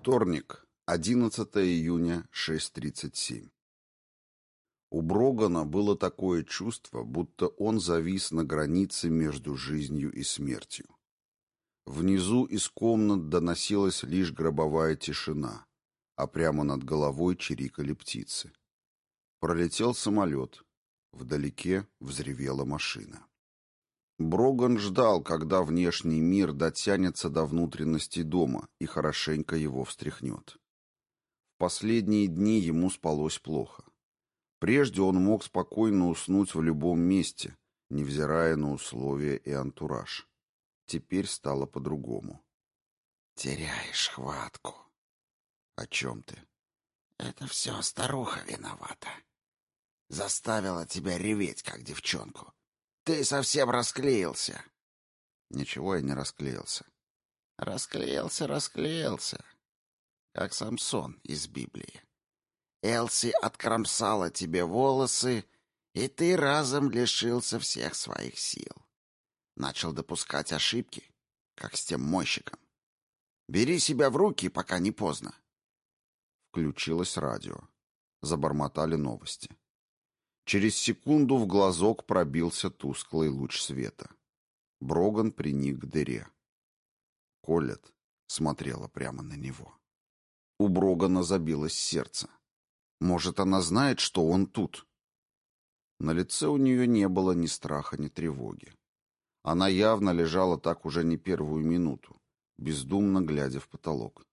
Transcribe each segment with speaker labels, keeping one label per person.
Speaker 1: Вторник, 11 июня, 6.37. У Брогана было такое чувство, будто он завис на границе между жизнью и смертью. Внизу из комнат доносилась лишь гробовая тишина, а прямо над головой чирикали птицы. Пролетел самолет. Вдалеке взревела машина. Броган ждал, когда внешний мир дотянется до внутренности дома и хорошенько его встряхнет. В последние дни ему спалось плохо. Прежде он мог спокойно уснуть в любом месте, невзирая на условия и антураж. Теперь стало по-другому.
Speaker 2: «Теряешь хватку».
Speaker 1: «О чем ты?»
Speaker 2: «Это все старуха виновата. Заставила тебя реветь, как девчонку. Ты совсем расклеился.
Speaker 1: Ничего я не расклеился.
Speaker 2: Расклеился, расклеился. Как Самсон из Библии. Элси откромсала тебе волосы, и ты разом лишился всех своих сил. Начал допускать ошибки, как с тем мойщиком. Бери себя в руки, пока не поздно.
Speaker 1: Включилось радио. Забормотали новости. Через секунду в глазок пробился тусклый луч света. Броган приник к дыре. Колет смотрела прямо на него. У Брогана забилось сердце. Может, она знает, что он тут? На лице у нее не было ни страха, ни тревоги. Она явно лежала так уже не первую минуту, бездумно глядя в потолок.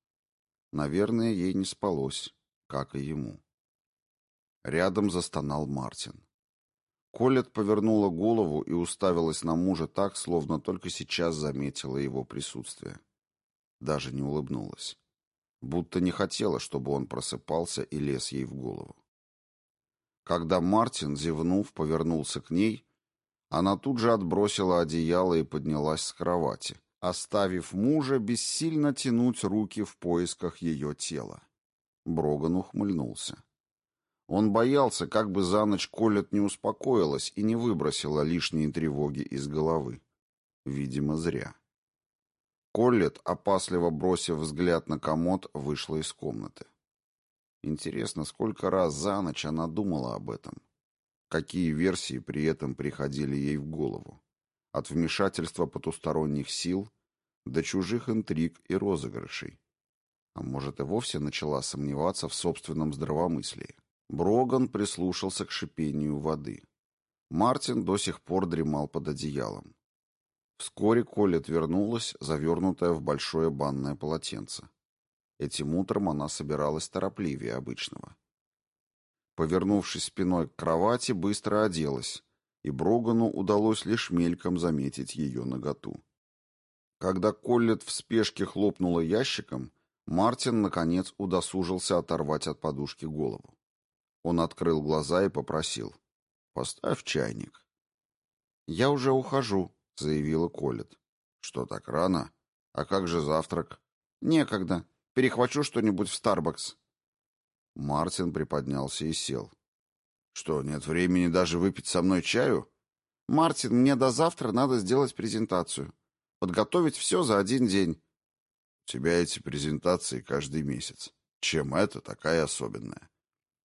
Speaker 1: Наверное, ей не спалось, как и ему. Рядом застонал Мартин. Колет повернула голову и уставилась на мужа так, словно только сейчас заметила его присутствие. Даже не улыбнулась. Будто не хотела, чтобы он просыпался и лез ей в голову. Когда Мартин, зевнув, повернулся к ней, она тут же отбросила одеяло и поднялась с кровати, оставив мужа бессильно тянуть руки в поисках ее тела. Броган ухмыльнулся. Он боялся, как бы за ночь Колет не успокоилась и не выбросила лишние тревоги из головы. Видимо, зря. Коллет, опасливо бросив взгляд на комод, вышла из комнаты. Интересно, сколько раз за ночь она думала об этом? Какие версии при этом приходили ей в голову? От вмешательства потусторонних сил до чужих интриг и розыгрышей. А может, и вовсе начала сомневаться в собственном здравомыслии. Броган прислушался к шипению воды. Мартин до сих пор дремал под одеялом. Вскоре Колет вернулась, завернутая в большое банное полотенце. Этим утром она собиралась торопливее обычного. Повернувшись спиной к кровати, быстро оделась, и Брогану удалось лишь мельком заметить ее наготу. Когда Коллет в спешке хлопнула ящиком, Мартин, наконец, удосужился оторвать от подушки голову. Он открыл глаза и попросил. «Поставь чайник». «Я уже ухожу», — заявила Колет. «Что, так рано? А как же завтрак?» «Некогда. Перехвачу что-нибудь в Старбакс». Мартин приподнялся и сел. «Что, нет времени даже выпить со мной чаю?» «Мартин, мне до завтра надо сделать презентацию. Подготовить все за один день». «У тебя эти презентации каждый месяц. Чем это такая особенная?»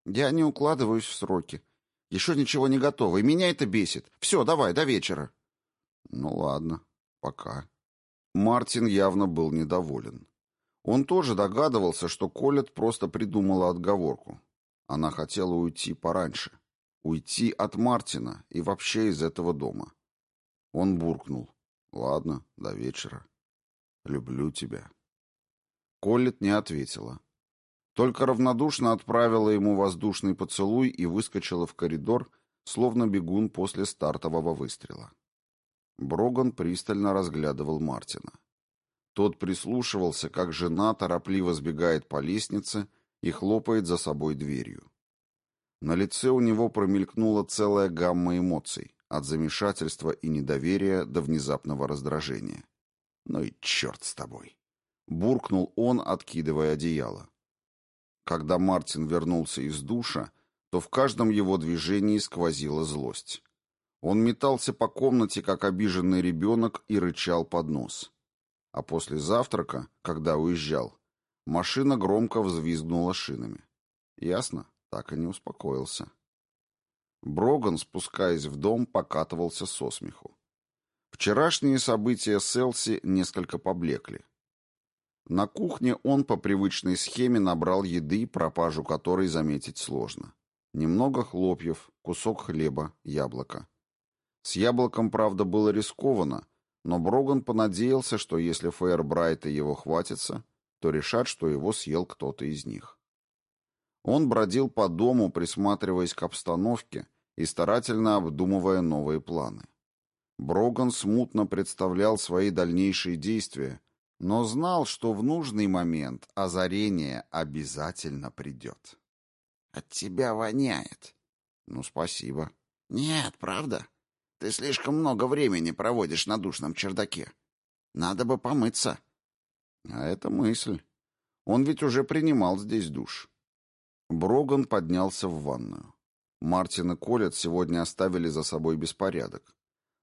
Speaker 2: Я не укладываюсь в сроки. Еще ничего не готово, и меня это бесит. Все, давай, до вечера.
Speaker 1: Ну ладно, пока. Мартин явно был недоволен. Он тоже догадывался, что Колет просто придумала отговорку. Она хотела уйти пораньше. Уйти от Мартина и вообще из этого дома. Он буркнул. «Ладно, до вечера. Люблю тебя». Колет не ответила. Только равнодушно отправила ему воздушный поцелуй и выскочила в коридор, словно бегун после стартового выстрела. Броган пристально разглядывал Мартина. Тот прислушивался, как жена торопливо сбегает по лестнице и хлопает за собой дверью. На лице у него промелькнула целая гамма эмоций, от замешательства и недоверия до внезапного раздражения. «Ну и черт с тобой!» — буркнул он, откидывая одеяло. Когда Мартин вернулся из душа, то в каждом его движении сквозила злость. Он метался по комнате, как обиженный ребенок, и рычал под нос. А после завтрака, когда уезжал, Машина громко взвизгнула шинами. Ясно, так и не успокоился. Броган, спускаясь в дом, покатывался со смеху. Вчерашние события с Элси несколько поблекли. На кухне он по привычной схеме набрал еды, пропажу которой заметить сложно. Немного хлопьев, кусок хлеба, яблоко. С яблоком, правда, было рискованно, но Броган понадеялся, что если Фейербрайт и его хватится, то решат, что его съел кто-то из них. Он бродил по дому, присматриваясь к обстановке и старательно обдумывая новые планы. Броган смутно представлял свои дальнейшие действия, но знал, что в нужный момент озарение обязательно придет.
Speaker 2: «От тебя воняет».
Speaker 1: «Ну, спасибо».
Speaker 2: «Нет, правда. Ты слишком много времени проводишь на душном чердаке. Надо бы помыться».
Speaker 1: А это мысль. Он ведь уже принимал здесь душ. Броган поднялся в ванную. Мартин и Колет сегодня оставили за собой беспорядок.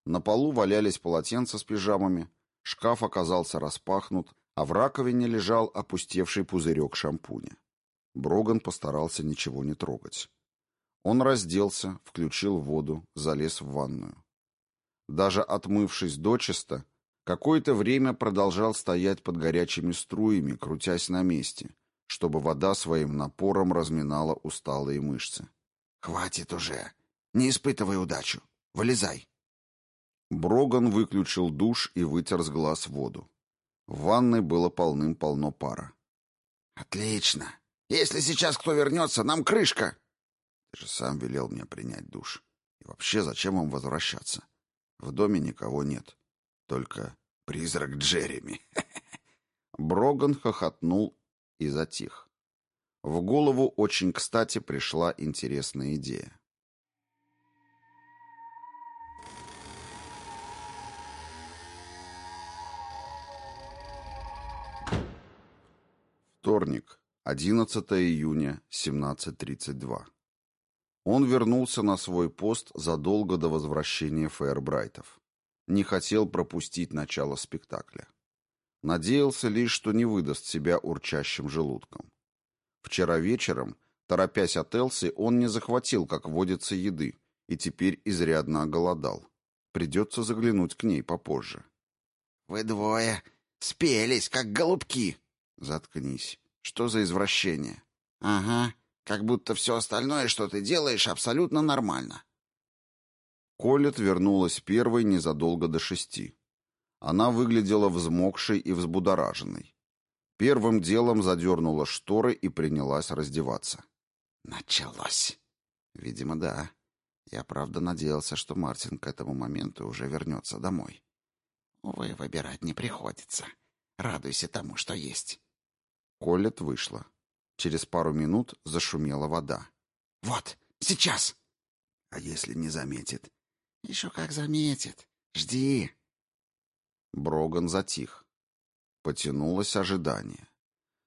Speaker 1: На полу валялись полотенца с пижамами, шкаф оказался распахнут, а в раковине лежал опустевший пузырек шампуня. Броган постарался ничего не трогать. Он разделся, включил воду, залез в ванную. Даже отмывшись дочисто, какое-то время продолжал стоять под горячими струями, крутясь на месте, чтобы вода своим напором разминала усталые мышцы.
Speaker 2: «Хватит уже! Не испытывай удачу! Вылезай!»
Speaker 1: Броган выключил душ и вытер с глаз воду. В ванной было полным-полно пара.
Speaker 2: «Отлично! Если сейчас кто вернется, нам крышка!»
Speaker 1: «Ты же сам велел мне принять душ. И вообще, зачем вам возвращаться? В доме никого нет. Только призрак Джереми». Броган хохотнул и затих. В голову очень кстати пришла интересная идея. Вторник, 11 июня, 17.32. Он вернулся на свой пост задолго до возвращения Фейербрайтов. Не хотел пропустить начало спектакля. Надеялся лишь, что не выдаст себя урчащим желудком. Вчера вечером, торопясь от Элси, он не захватил, как водится, еды, и теперь изрядно оголодал. Придется заглянуть к ней попозже.
Speaker 2: «Вы двое спелись, как голубки!»
Speaker 1: «Заткнись. Что за извращение?»
Speaker 2: «Ага, как будто все остальное, что ты делаешь, абсолютно нормально».
Speaker 1: Колет вернулась первой незадолго до шести. Она выглядела взмокшей и взбудораженной. Первым делом задернула шторы и принялась раздеваться.
Speaker 2: «Началось!»
Speaker 1: «Видимо, да. Я правда надеялся, что Мартин к этому моменту уже вернется домой».
Speaker 2: «Увы, выбирать не приходится. Радуйся тому, что есть».
Speaker 1: Колет вышла. Через пару минут зашумела вода.
Speaker 2: «Вот, сейчас!»
Speaker 1: «А если не заметит?»
Speaker 2: «Еще как заметит. Жди!»
Speaker 1: Броган затих. Потянулось ожидание.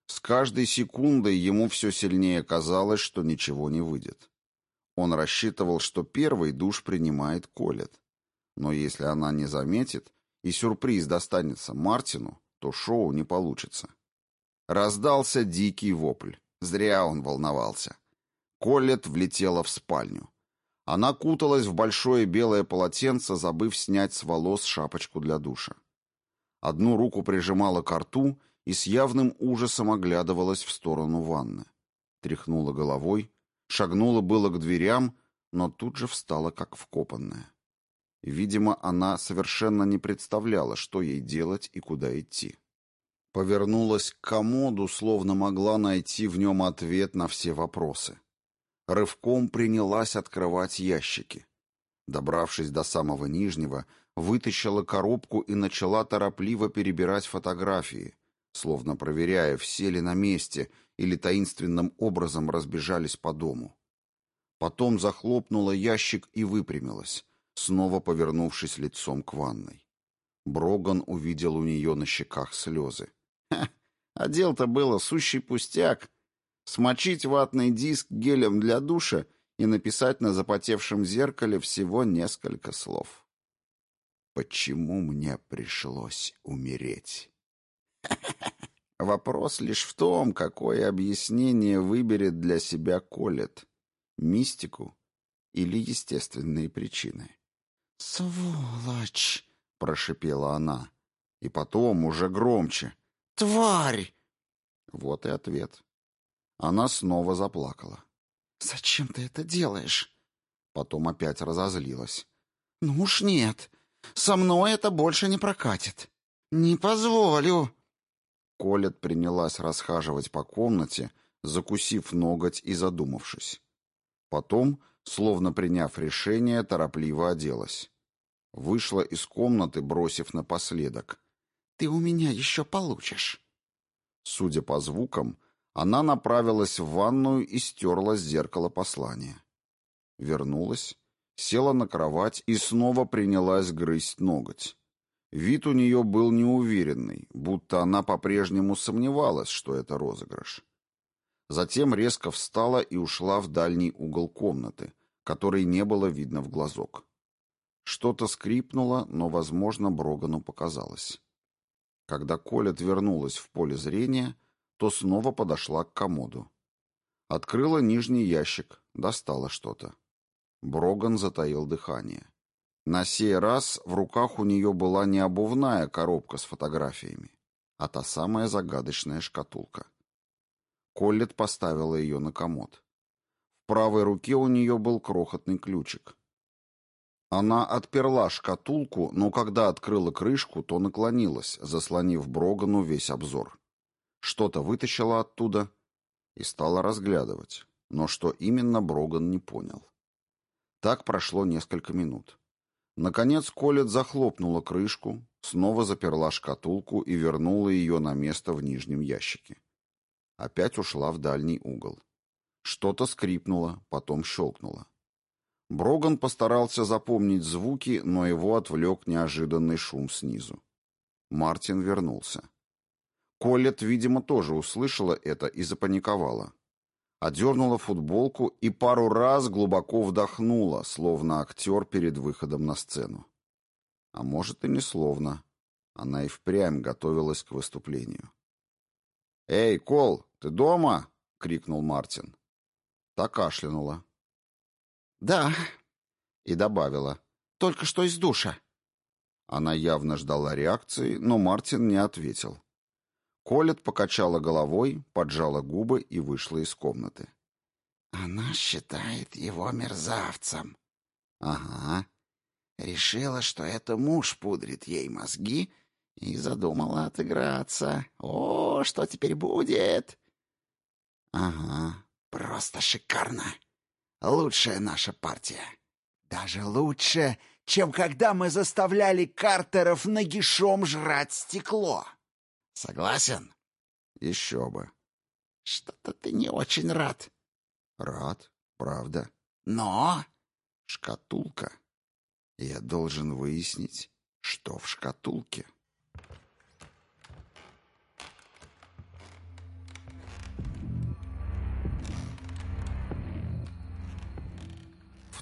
Speaker 1: С каждой секундой ему все сильнее казалось, что ничего не выйдет. Он рассчитывал, что первый душ принимает Колет. Но если она не заметит, и сюрприз достанется Мартину, то шоу не получится. Раздался дикий вопль. Зря он волновался. Коллет влетела в спальню. Она куталась в большое белое полотенце, забыв снять с волос шапочку для душа. Одну руку прижимала к рту и с явным ужасом оглядывалась в сторону ванны. Тряхнула головой, шагнула было к дверям, но тут же встала как вкопанная. Видимо, она совершенно не представляла, что ей делать и куда идти. Повернулась к комоду, словно могла найти в нем ответ на все вопросы. Рывком принялась открывать ящики. Добравшись до самого нижнего, вытащила коробку и начала торопливо перебирать фотографии, словно проверяя, все ли на месте или таинственным образом разбежались по дому. Потом захлопнула ящик и выпрямилась, снова повернувшись лицом к ванной. Броган увидел у нее на щеках слезы. А дел-то было сущий пустяк. Смочить ватный диск гелем для душа и написать на запотевшем зеркале всего несколько слов. Почему мне пришлось умереть? Вопрос лишь в том, какое объяснение выберет для себя Колет. Мистику или естественные причины.
Speaker 2: «Сволочь!»
Speaker 1: — прошипела она. И потом уже громче.
Speaker 2: «Тварь!»
Speaker 1: Вот и ответ. Она снова заплакала.
Speaker 2: «Зачем ты это делаешь?»
Speaker 1: Потом опять разозлилась.
Speaker 2: «Ну уж нет. Со мной это больше не прокатит. Не позволю!»
Speaker 1: Колет принялась расхаживать по комнате, закусив ноготь и задумавшись. Потом, словно приняв решение, торопливо оделась. Вышла из комнаты, бросив напоследок.
Speaker 2: «Ты у меня еще получишь».
Speaker 1: Судя по звукам, она направилась в ванную и стерла с зеркала послание. Вернулась, села на кровать и снова принялась грызть ноготь. Вид у нее был неуверенный, будто она по-прежнему сомневалась, что это розыгрыш. Затем резко встала и ушла в дальний угол комнаты, который не было видно в глазок. Что-то скрипнуло, но, возможно, Брогану показалось. Когда Колет вернулась в поле зрения, то снова подошла к комоду. Открыла нижний ящик, достала что-то. Броган затаил дыхание. На сей раз в руках у нее была не обувная коробка с фотографиями, а та самая загадочная шкатулка. Коллет поставила ее на комод. В правой руке у нее был крохотный ключик. Она отперла шкатулку, но когда открыла крышку, то наклонилась, заслонив Брогану весь обзор. Что-то вытащила оттуда и стала разглядывать, но что именно Броган не понял. Так прошло несколько минут. Наконец Колет захлопнула крышку, снова заперла шкатулку и вернула ее на место в нижнем ящике. Опять ушла в дальний угол. Что-то скрипнуло, потом щелкнуло. Броган постарался запомнить звуки, но его отвлек неожиданный шум снизу. Мартин вернулся. Колет, видимо, тоже услышала это и запаниковала одернула футболку и пару раз глубоко вдохнула, словно актер перед выходом на сцену. А может и не словно. Она и впрямь готовилась к выступлению. «Эй, Кол, ты дома?» — крикнул Мартин. Та кашлянула.
Speaker 2: «Да», —
Speaker 1: и добавила.
Speaker 2: «Только что из душа».
Speaker 1: Она явно ждала реакции, но Мартин не ответил. Колет покачала головой, поджала губы и вышла из комнаты.
Speaker 2: «Она считает его мерзавцем».
Speaker 1: «Ага».
Speaker 2: Решила, что это муж пудрит ей мозги, и задумала отыграться. «О, что теперь будет?»
Speaker 1: «Ага».
Speaker 2: «Просто шикарно. Лучшая наша партия. Даже лучше, чем когда мы заставляли Картеров нагишом жрать стекло». Согласен?
Speaker 1: Еще бы.
Speaker 2: Что-то ты не очень рад.
Speaker 1: Рад, правда.
Speaker 2: Но...
Speaker 1: Шкатулка. Я должен выяснить, что в шкатулке.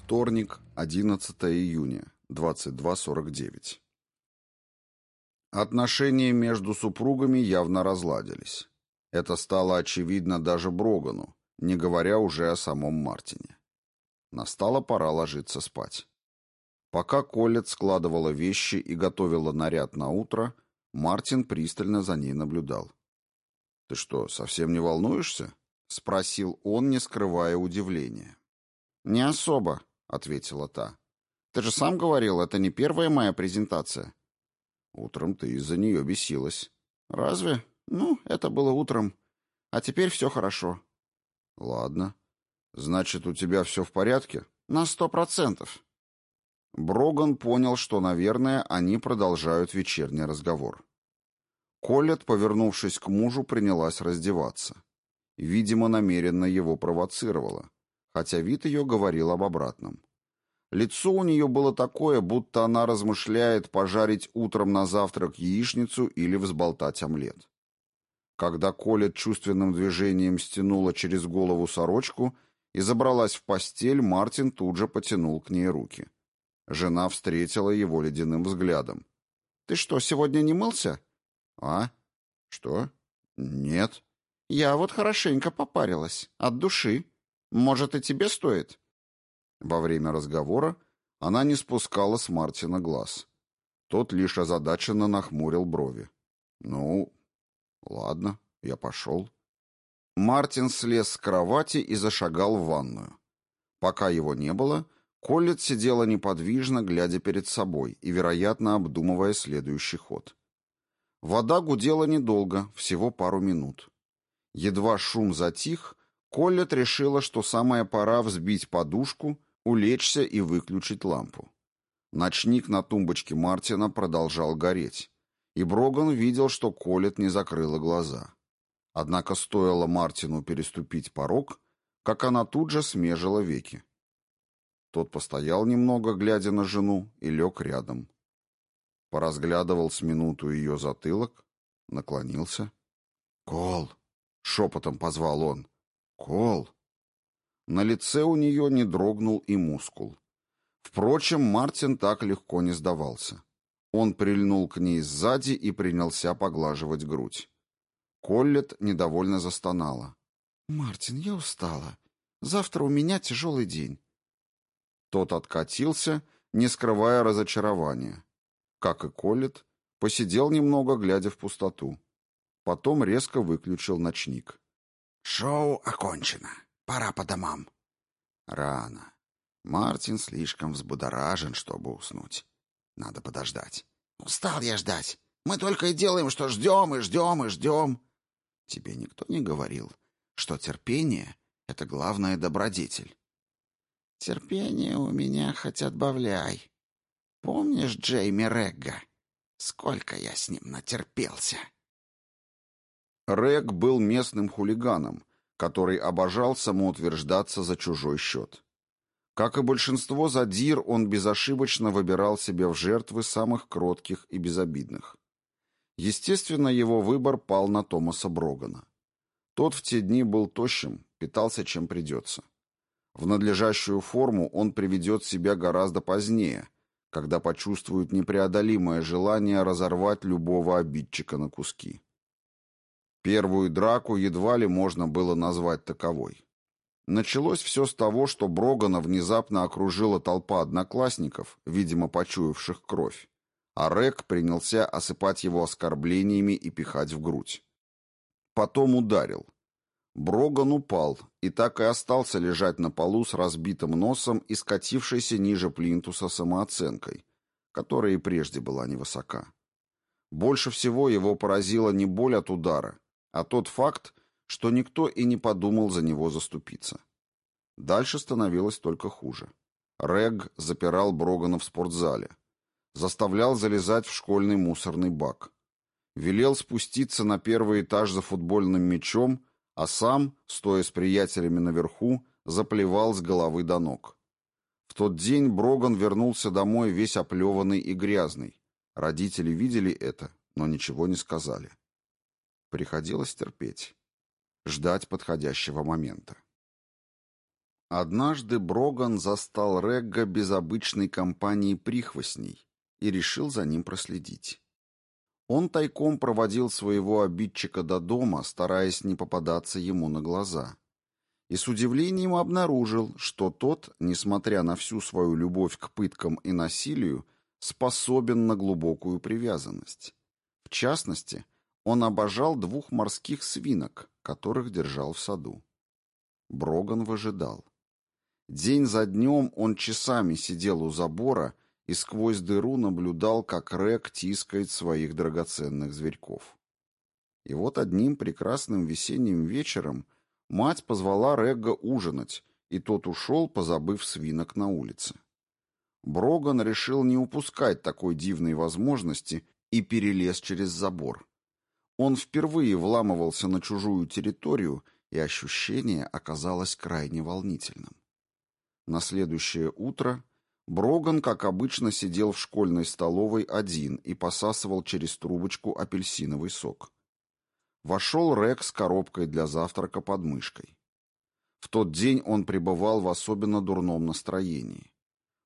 Speaker 1: Вторник, 11 июня, 22.49. Отношения между супругами явно разладились. Это стало очевидно даже Брогану, не говоря уже о самом Мартине. Настала пора ложиться спать. Пока Коллет складывала вещи и готовила наряд на утро, Мартин пристально за ней наблюдал. «Ты что, совсем не волнуешься?» — спросил он, не скрывая удивления.
Speaker 2: «Не особо», — ответила та. «Ты же сам говорил, это не первая моя презентация.
Speaker 1: Утром ты из-за нее бесилась.
Speaker 2: Разве? Ну, это было утром. А теперь все хорошо.
Speaker 1: Ладно. Значит, у тебя все в порядке?
Speaker 2: На сто процентов.
Speaker 1: Броган понял, что, наверное, они продолжают вечерний разговор. Коллет, повернувшись к мужу, принялась раздеваться. Видимо, намеренно его провоцировала, хотя вид ее говорил об обратном. Лицо у нее было такое, будто она размышляет пожарить утром на завтрак яичницу или взболтать омлет. Когда Коля чувственным движением стянула через голову сорочку и забралась в постель, Мартин тут же потянул к ней руки. Жена встретила его ледяным взглядом.
Speaker 2: «Ты что, сегодня не мылся?»
Speaker 1: «А? Что? Нет.
Speaker 2: Я вот хорошенько попарилась. От души. Может, и тебе стоит?
Speaker 1: Во время разговора она не спускала с Мартина глаз. Тот лишь озадаченно нахмурил брови. «Ну, ладно, я пошел». Мартин слез с кровати и зашагал в ванную. Пока его не было, Коллет сидела неподвижно, глядя перед собой и, вероятно, обдумывая следующий ход. Вода гудела недолго, всего пару минут. Едва шум затих, Коллет решила, что самая пора взбить подушку, улечься и выключить лампу. Ночник на тумбочке Мартина продолжал гореть, и Броган видел, что Коллет не закрыла глаза. Однако стоило Мартину переступить порог, как она тут же смежила веки. Тот постоял немного, глядя на жену, и лег рядом. Поразглядывал с минуту ее затылок, наклонился. «Кол!» — шепотом позвал он. «Кол!» На лице у нее не дрогнул и мускул. Впрочем, Мартин так легко не сдавался. Он прильнул к ней сзади и принялся поглаживать грудь. Коллет недовольно застонала. «Мартин, я устала. Завтра у меня тяжелый день. Тот откатился, не скрывая разочарования. Как и Коллет, посидел немного, глядя в пустоту. Потом резко выключил ночник.
Speaker 2: «Шоу окончено. Пора по домам».
Speaker 1: Рано. Мартин слишком взбудоражен, чтобы уснуть. Надо подождать.
Speaker 2: «Устал я ждать. Мы только и делаем, что ждем и ждем и ждем».
Speaker 1: Тебе никто не говорил, что терпение — это главная добродетель.
Speaker 2: Терпение у меня хоть отбавляй. Помнишь Джейми Регга? Сколько я с ним натерпелся.
Speaker 1: Рэг был местным хулиганом, который обожал самоутверждаться за чужой счет. Как и большинство задир, он безошибочно выбирал себе в жертвы самых кротких и безобидных. Естественно, его выбор пал на Томаса Брогана. Тот в те дни был тощим, питался чем придется. В надлежащую форму он приведет себя гораздо позднее, когда почувствует непреодолимое желание разорвать любого обидчика на куски. Первую драку едва ли можно было назвать таковой. Началось все с того, что Брогана внезапно окружила толпа одноклассников, видимо, почуявших кровь, а Рек принялся осыпать его оскорблениями и пихать в грудь. Потом ударил — Броган упал и так и остался лежать на полу с разбитым носом и скатившейся ниже плинтуса самооценкой, которая и прежде была невысока. Больше всего его поразила не боль от удара, а тот факт, что никто и не подумал за него заступиться. Дальше становилось только хуже. Рэг запирал Брогана в спортзале, заставлял залезать в школьный мусорный бак, велел спуститься на первый этаж за футбольным мячом а сам, стоя с приятелями наверху, заплевал с головы до ног. В тот день Броган вернулся домой весь оплеванный и грязный. Родители видели это, но ничего не сказали. Приходилось терпеть, ждать подходящего момента. Однажды Броган застал Регга без обычной компании прихвостней и решил за ним проследить. Он тайком проводил своего обидчика до дома, стараясь не попадаться ему на глаза. И с удивлением обнаружил, что тот, несмотря на всю свою любовь к пыткам и насилию, способен на глубокую привязанность. В частности, он обожал двух морских свинок, которых держал в саду. Броган выжидал. День за днем он часами сидел у забора и сквозь дыру наблюдал, как Рек тискает своих драгоценных зверьков. И вот одним прекрасным весенним вечером мать позвала Регга ужинать, и тот ушел, позабыв свинок на улице. Броган решил не упускать такой дивной возможности и перелез через забор. Он впервые вламывался на чужую территорию, и ощущение оказалось крайне волнительным. На следующее утро Броган, как обычно, сидел в школьной столовой один и посасывал через трубочку апельсиновый сок. Вошел Рек с коробкой для завтрака под мышкой. В тот день он пребывал в особенно дурном настроении.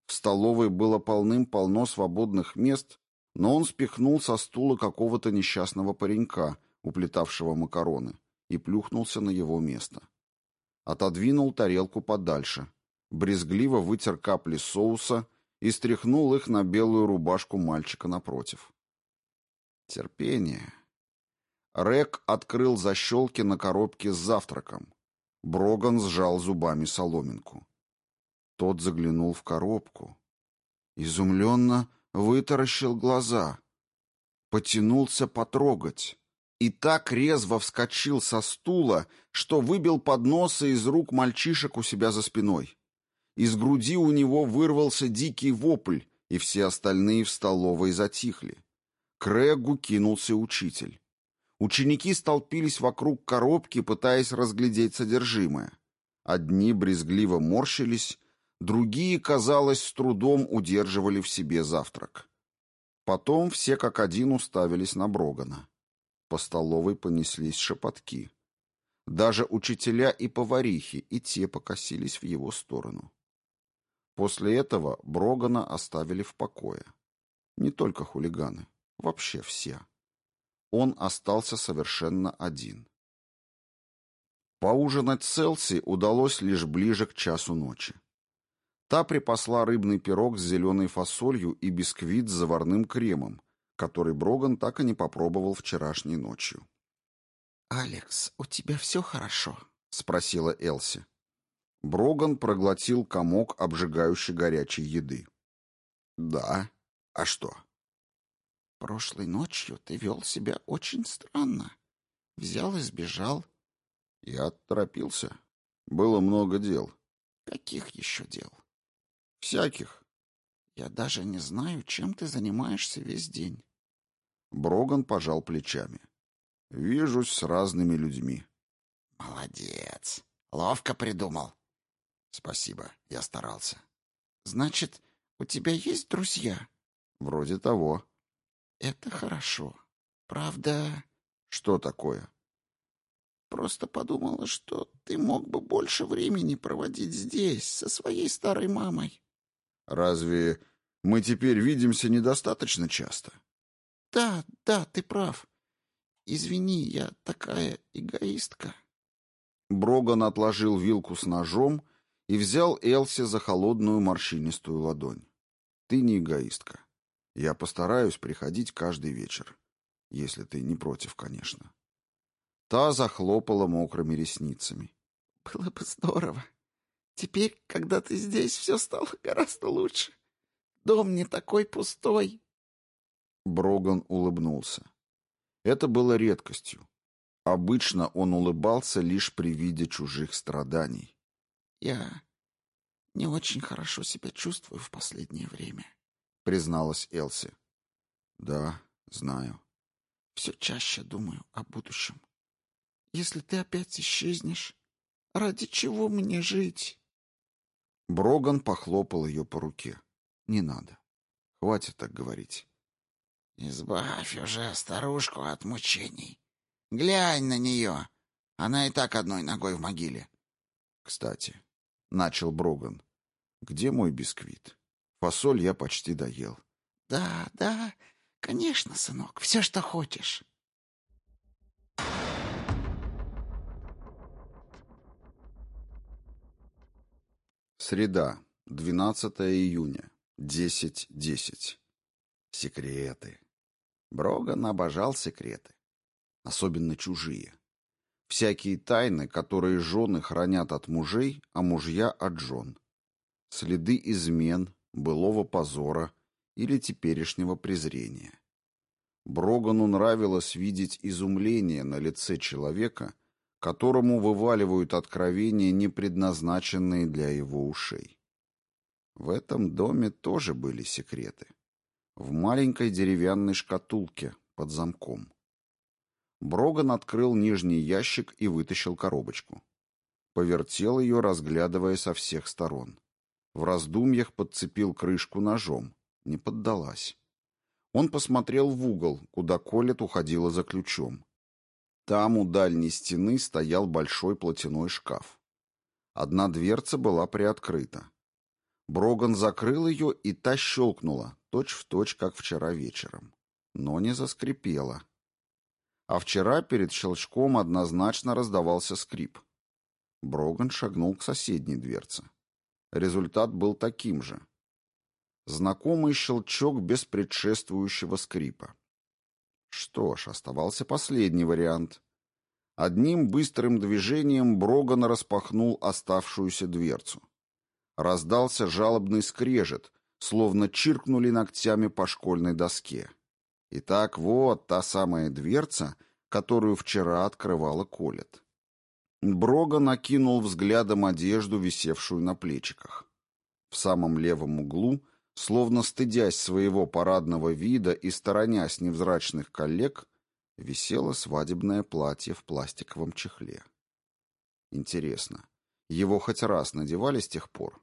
Speaker 1: В столовой было полным-полно свободных мест, но он спихнул со стула какого-то несчастного паренька, уплетавшего макароны, и плюхнулся на его место. Отодвинул тарелку подальше, брезгливо вытер капли соуса и стряхнул их на белую рубашку мальчика напротив. Терпение. Рек открыл защелки на коробке с завтраком. Броган сжал зубами соломинку. Тот заглянул в коробку. Изумленно вытаращил глаза. Потянулся потрогать. И так резво вскочил со стула, что выбил подносы из рук мальчишек у себя за спиной. Из груди у него вырвался дикий вопль, и все остальные в столовой затихли. К Регу кинулся учитель. Ученики столпились вокруг коробки, пытаясь разглядеть содержимое. Одни брезгливо морщились, другие, казалось, с трудом удерживали в себе завтрак. Потом все как один уставились на Брогана. По столовой понеслись шепотки. Даже учителя и поварихи, и те покосились в его сторону. После этого Брогана оставили в покое. Не только хулиганы, вообще все. Он остался совершенно один. Поужинать Селси удалось лишь ближе к часу ночи. Та припасла рыбный пирог с зеленой фасолью и бисквит с заварным кремом, который Броган так и не попробовал вчерашней ночью.
Speaker 2: «Алекс, у тебя все хорошо?»
Speaker 1: — спросила Элси. Броган проглотил комок обжигающей горячей еды. «Да. А что?»
Speaker 2: «Прошлой ночью ты вел себя очень странно. Взял и сбежал».
Speaker 1: «Я торопился. Было много дел».
Speaker 2: «Каких еще дел?»
Speaker 1: «Всяких».
Speaker 2: «Я даже не знаю, чем ты занимаешься весь день».
Speaker 1: Броган пожал плечами. «Вижусь с разными людьми».
Speaker 2: «Молодец. Ловко придумал.
Speaker 1: Спасибо, я старался.
Speaker 2: Значит, у тебя есть друзья?
Speaker 1: Вроде того.
Speaker 2: Это хорошо. Правда...
Speaker 1: Что такое?
Speaker 2: Просто подумала, что ты мог бы больше времени проводить здесь, со своей старой мамой.
Speaker 1: Разве мы теперь видимся недостаточно часто?
Speaker 2: Да, да, ты прав. Извини, я такая эгоистка.
Speaker 1: Броган отложил вилку с ножом и взял Элси за холодную морщинистую ладонь. «Ты не эгоистка. Я постараюсь приходить каждый вечер. Если ты не против, конечно». Та захлопала мокрыми ресницами.
Speaker 2: «Было бы здорово. Теперь, когда ты здесь, все стало гораздо лучше. Дом не такой пустой».
Speaker 1: Броган улыбнулся. Это было редкостью. Обычно он улыбался лишь при виде чужих страданий.
Speaker 2: «Я не очень хорошо себя чувствую в последнее время», —
Speaker 1: призналась Элси. «Да, знаю».
Speaker 2: «Все чаще думаю о будущем. Если ты опять исчезнешь, ради чего мне жить?»
Speaker 1: Броган похлопал ее по руке. «Не надо. Хватит так говорить».
Speaker 2: «Избавь уже старушку от мучений. Глянь на нее. Она и так одной ногой в могиле».
Speaker 1: «Кстати, начал Броган. Где мой бисквит? Фасоль я почти доел.
Speaker 2: Да, да, конечно, сынок, все, что хочешь.
Speaker 1: Среда, 12 июня, 10.10. .10. Секреты. Броган обожал секреты. Особенно чужие. Всякие тайны, которые жены хранят от мужей, а мужья от жен. Следы измен, былого позора или теперешнего презрения. Брогану нравилось видеть изумление на лице человека, которому вываливают откровения, не предназначенные для его ушей. В этом доме тоже были секреты. В маленькой деревянной шкатулке под замком. Броган открыл нижний ящик и вытащил коробочку. Повертел ее, разглядывая со всех сторон. В раздумьях подцепил крышку ножом. Не поддалась. Он посмотрел в угол, куда Колет уходила за ключом. Там у дальней стены стоял большой платяной шкаф. Одна дверца была приоткрыта. Броган закрыл ее, и та щелкнула, точь-в-точь, точь, как вчера вечером. Но не заскрипела. А вчера перед щелчком однозначно раздавался скрип. Броган шагнул к соседней дверце. Результат был таким же. Знакомый щелчок без предшествующего скрипа. Что ж, оставался последний вариант. Одним быстрым движением Броган распахнул оставшуюся дверцу. Раздался жалобный скрежет, словно чиркнули ногтями по школьной доске. Итак, вот та самая дверца, которую вчера открывала Колет. Брога накинул взглядом одежду, висевшую на плечиках. В самом левом углу, словно стыдясь своего парадного вида и сторонясь невзрачных коллег, висело свадебное платье в пластиковом чехле. Интересно, его хоть раз надевали с тех пор?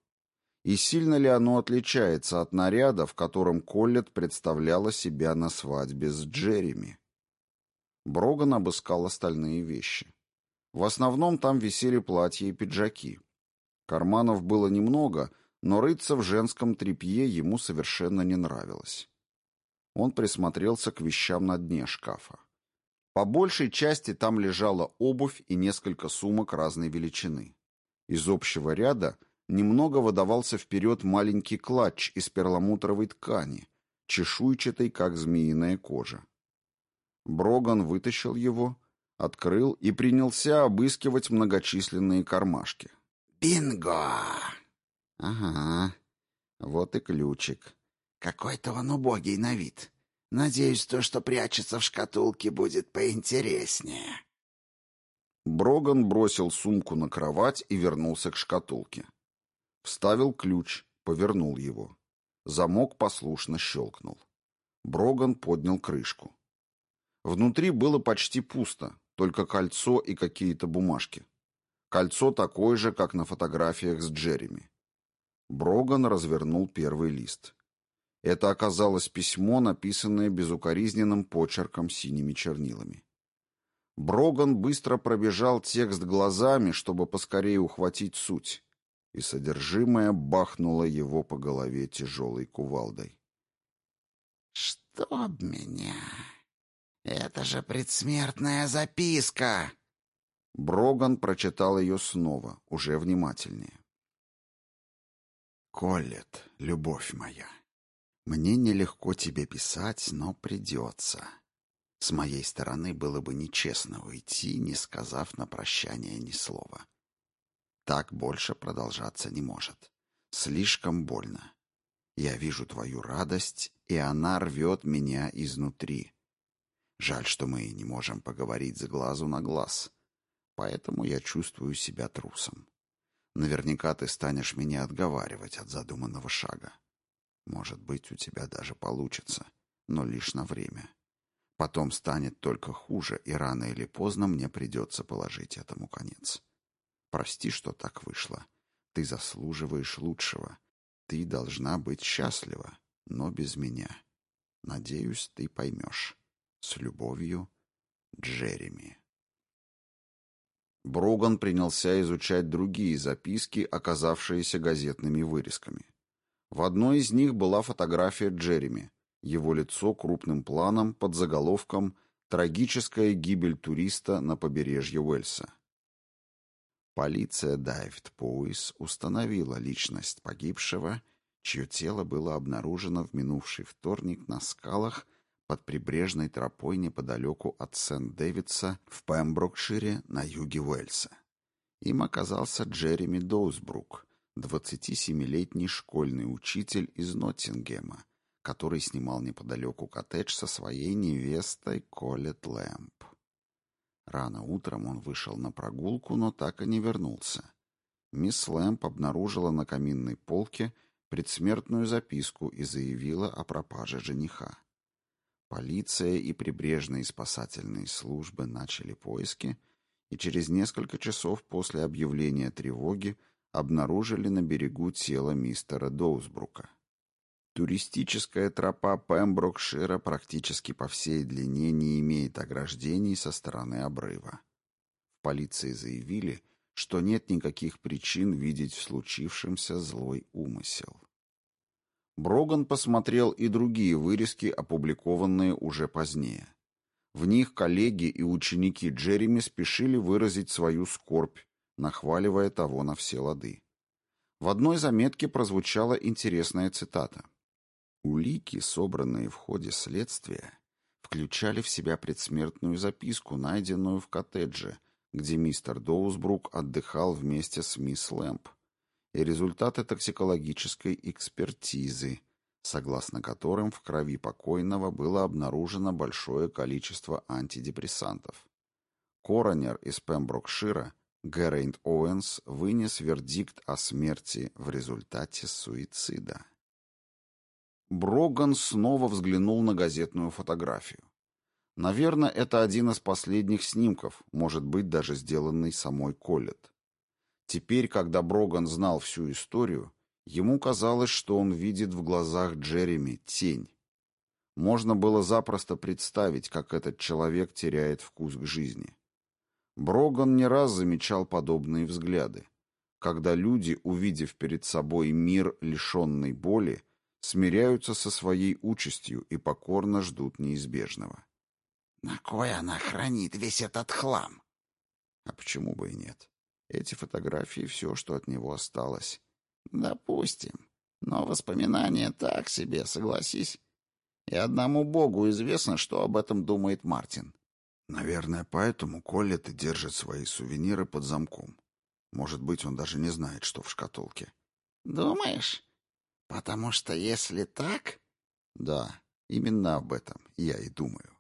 Speaker 1: И сильно ли оно отличается от наряда, в котором Коллет представляла себя на свадьбе с Джереми? Броган обыскал остальные вещи. В основном там висели платья и пиджаки. Карманов было немного, но рыться в женском тряпье ему совершенно не нравилось. Он присмотрелся к вещам на дне шкафа. По большей части там лежала обувь и несколько сумок разной величины. Из общего ряда немного выдавался вперед маленький клатч из перламутровой ткани, чешуйчатой, как змеиная кожа. Броган вытащил его открыл и принялся обыскивать многочисленные кармашки.
Speaker 2: «Бинго!»
Speaker 1: «Ага, вот и ключик.
Speaker 2: Какой-то он убогий на вид. Надеюсь, то, что прячется в шкатулке, будет поинтереснее».
Speaker 1: Броган бросил сумку на кровать и вернулся к шкатулке. Вставил ключ, повернул его. Замок послушно щелкнул. Броган поднял крышку. Внутри было почти пусто, только кольцо и какие-то бумажки. Кольцо такое же, как на фотографиях с Джереми. Броган развернул первый лист. Это оказалось письмо, написанное безукоризненным почерком синими чернилами. Броган быстро пробежал текст глазами, чтобы поскорее ухватить суть, и содержимое бахнуло его по голове тяжелой кувалдой.
Speaker 2: «Чтоб меня!» «Это же предсмертная записка!»
Speaker 1: Броган прочитал ее снова, уже внимательнее. «Коллет, любовь моя, мне нелегко тебе писать, но придется. С моей стороны было бы нечестно уйти, не сказав на прощание ни слова. Так больше продолжаться не может. Слишком больно. Я вижу твою радость, и она рвет меня изнутри. Жаль, что мы не можем поговорить с глазу на глаз. Поэтому я чувствую себя трусом. Наверняка ты станешь меня отговаривать от задуманного шага. Может быть, у тебя даже получится, но лишь на время. Потом станет только хуже, и рано или поздно мне придется положить этому конец. Прости, что так вышло. Ты заслуживаешь лучшего. Ты должна быть счастлива, но без меня. Надеюсь, ты поймешь. С любовью, Джереми. Броган принялся изучать другие записки, оказавшиеся газетными вырезками. В одной из них была фотография Джереми, его лицо крупным планом под заголовком «Трагическая гибель туриста на побережье Уэльса». Полиция Дайвд Поуис установила личность погибшего, чье тело было обнаружено в минувший вторник на скалах под прибрежной тропой неподалеку от Сент-Дэвидса в Пемброкшире на юге Уэльса. Им оказался Джереми Доусбрук, 27-летний школьный учитель из Ноттингема, который снимал неподалеку коттедж со своей невестой Колет Лэмп. Рано утром он вышел на прогулку, но так и не вернулся. Мисс Лэмп обнаружила на каминной полке предсмертную записку и заявила о пропаже жениха. Полиция и прибрежные спасательные службы начали поиски и через несколько часов после объявления тревоги обнаружили на берегу тело мистера Доусбрука. Туристическая тропа Пемброкшира практически по всей длине не имеет ограждений со стороны обрыва. В полиции заявили, что нет никаких причин видеть в случившемся злой умысел. Броган посмотрел и другие вырезки, опубликованные уже позднее. В них коллеги и ученики Джереми спешили выразить свою скорбь, нахваливая того на все лады. В одной заметке прозвучала интересная цитата. «Улики, собранные в ходе следствия, включали в себя предсмертную записку, найденную в коттедже, где мистер Доусбрук отдыхал вместе с мисс Лэмп, и результаты токсикологической экспертизы, согласно которым в крови покойного было обнаружено большое количество антидепрессантов. Коронер из Пемброкшира Гэрейнт Оуэнс вынес вердикт о смерти в результате суицида. Броган снова взглянул на газетную фотографию. Наверное, это один из последних снимков, может быть, даже сделанный самой Коллет. Теперь, когда Броган знал всю историю, ему казалось, что он видит в глазах Джереми тень. Можно было запросто представить, как этот человек теряет вкус к жизни. Броган не раз замечал подобные взгляды, когда люди, увидев перед собой мир, лишенный боли, смиряются со своей участью и покорно ждут неизбежного.
Speaker 2: «На кой она хранит весь этот хлам?»
Speaker 1: А почему бы и нет? Эти фотографии — все, что от него осталось.
Speaker 2: «Допустим. Но воспоминания так себе, согласись. И одному богу известно, что об этом думает Мартин».
Speaker 1: Наверное, поэтому Коллет и держит свои сувениры под замком. Может быть, он даже не знает, что в шкатулке.
Speaker 2: «Думаешь? Потому что если так...»
Speaker 1: «Да, именно об этом я и думаю».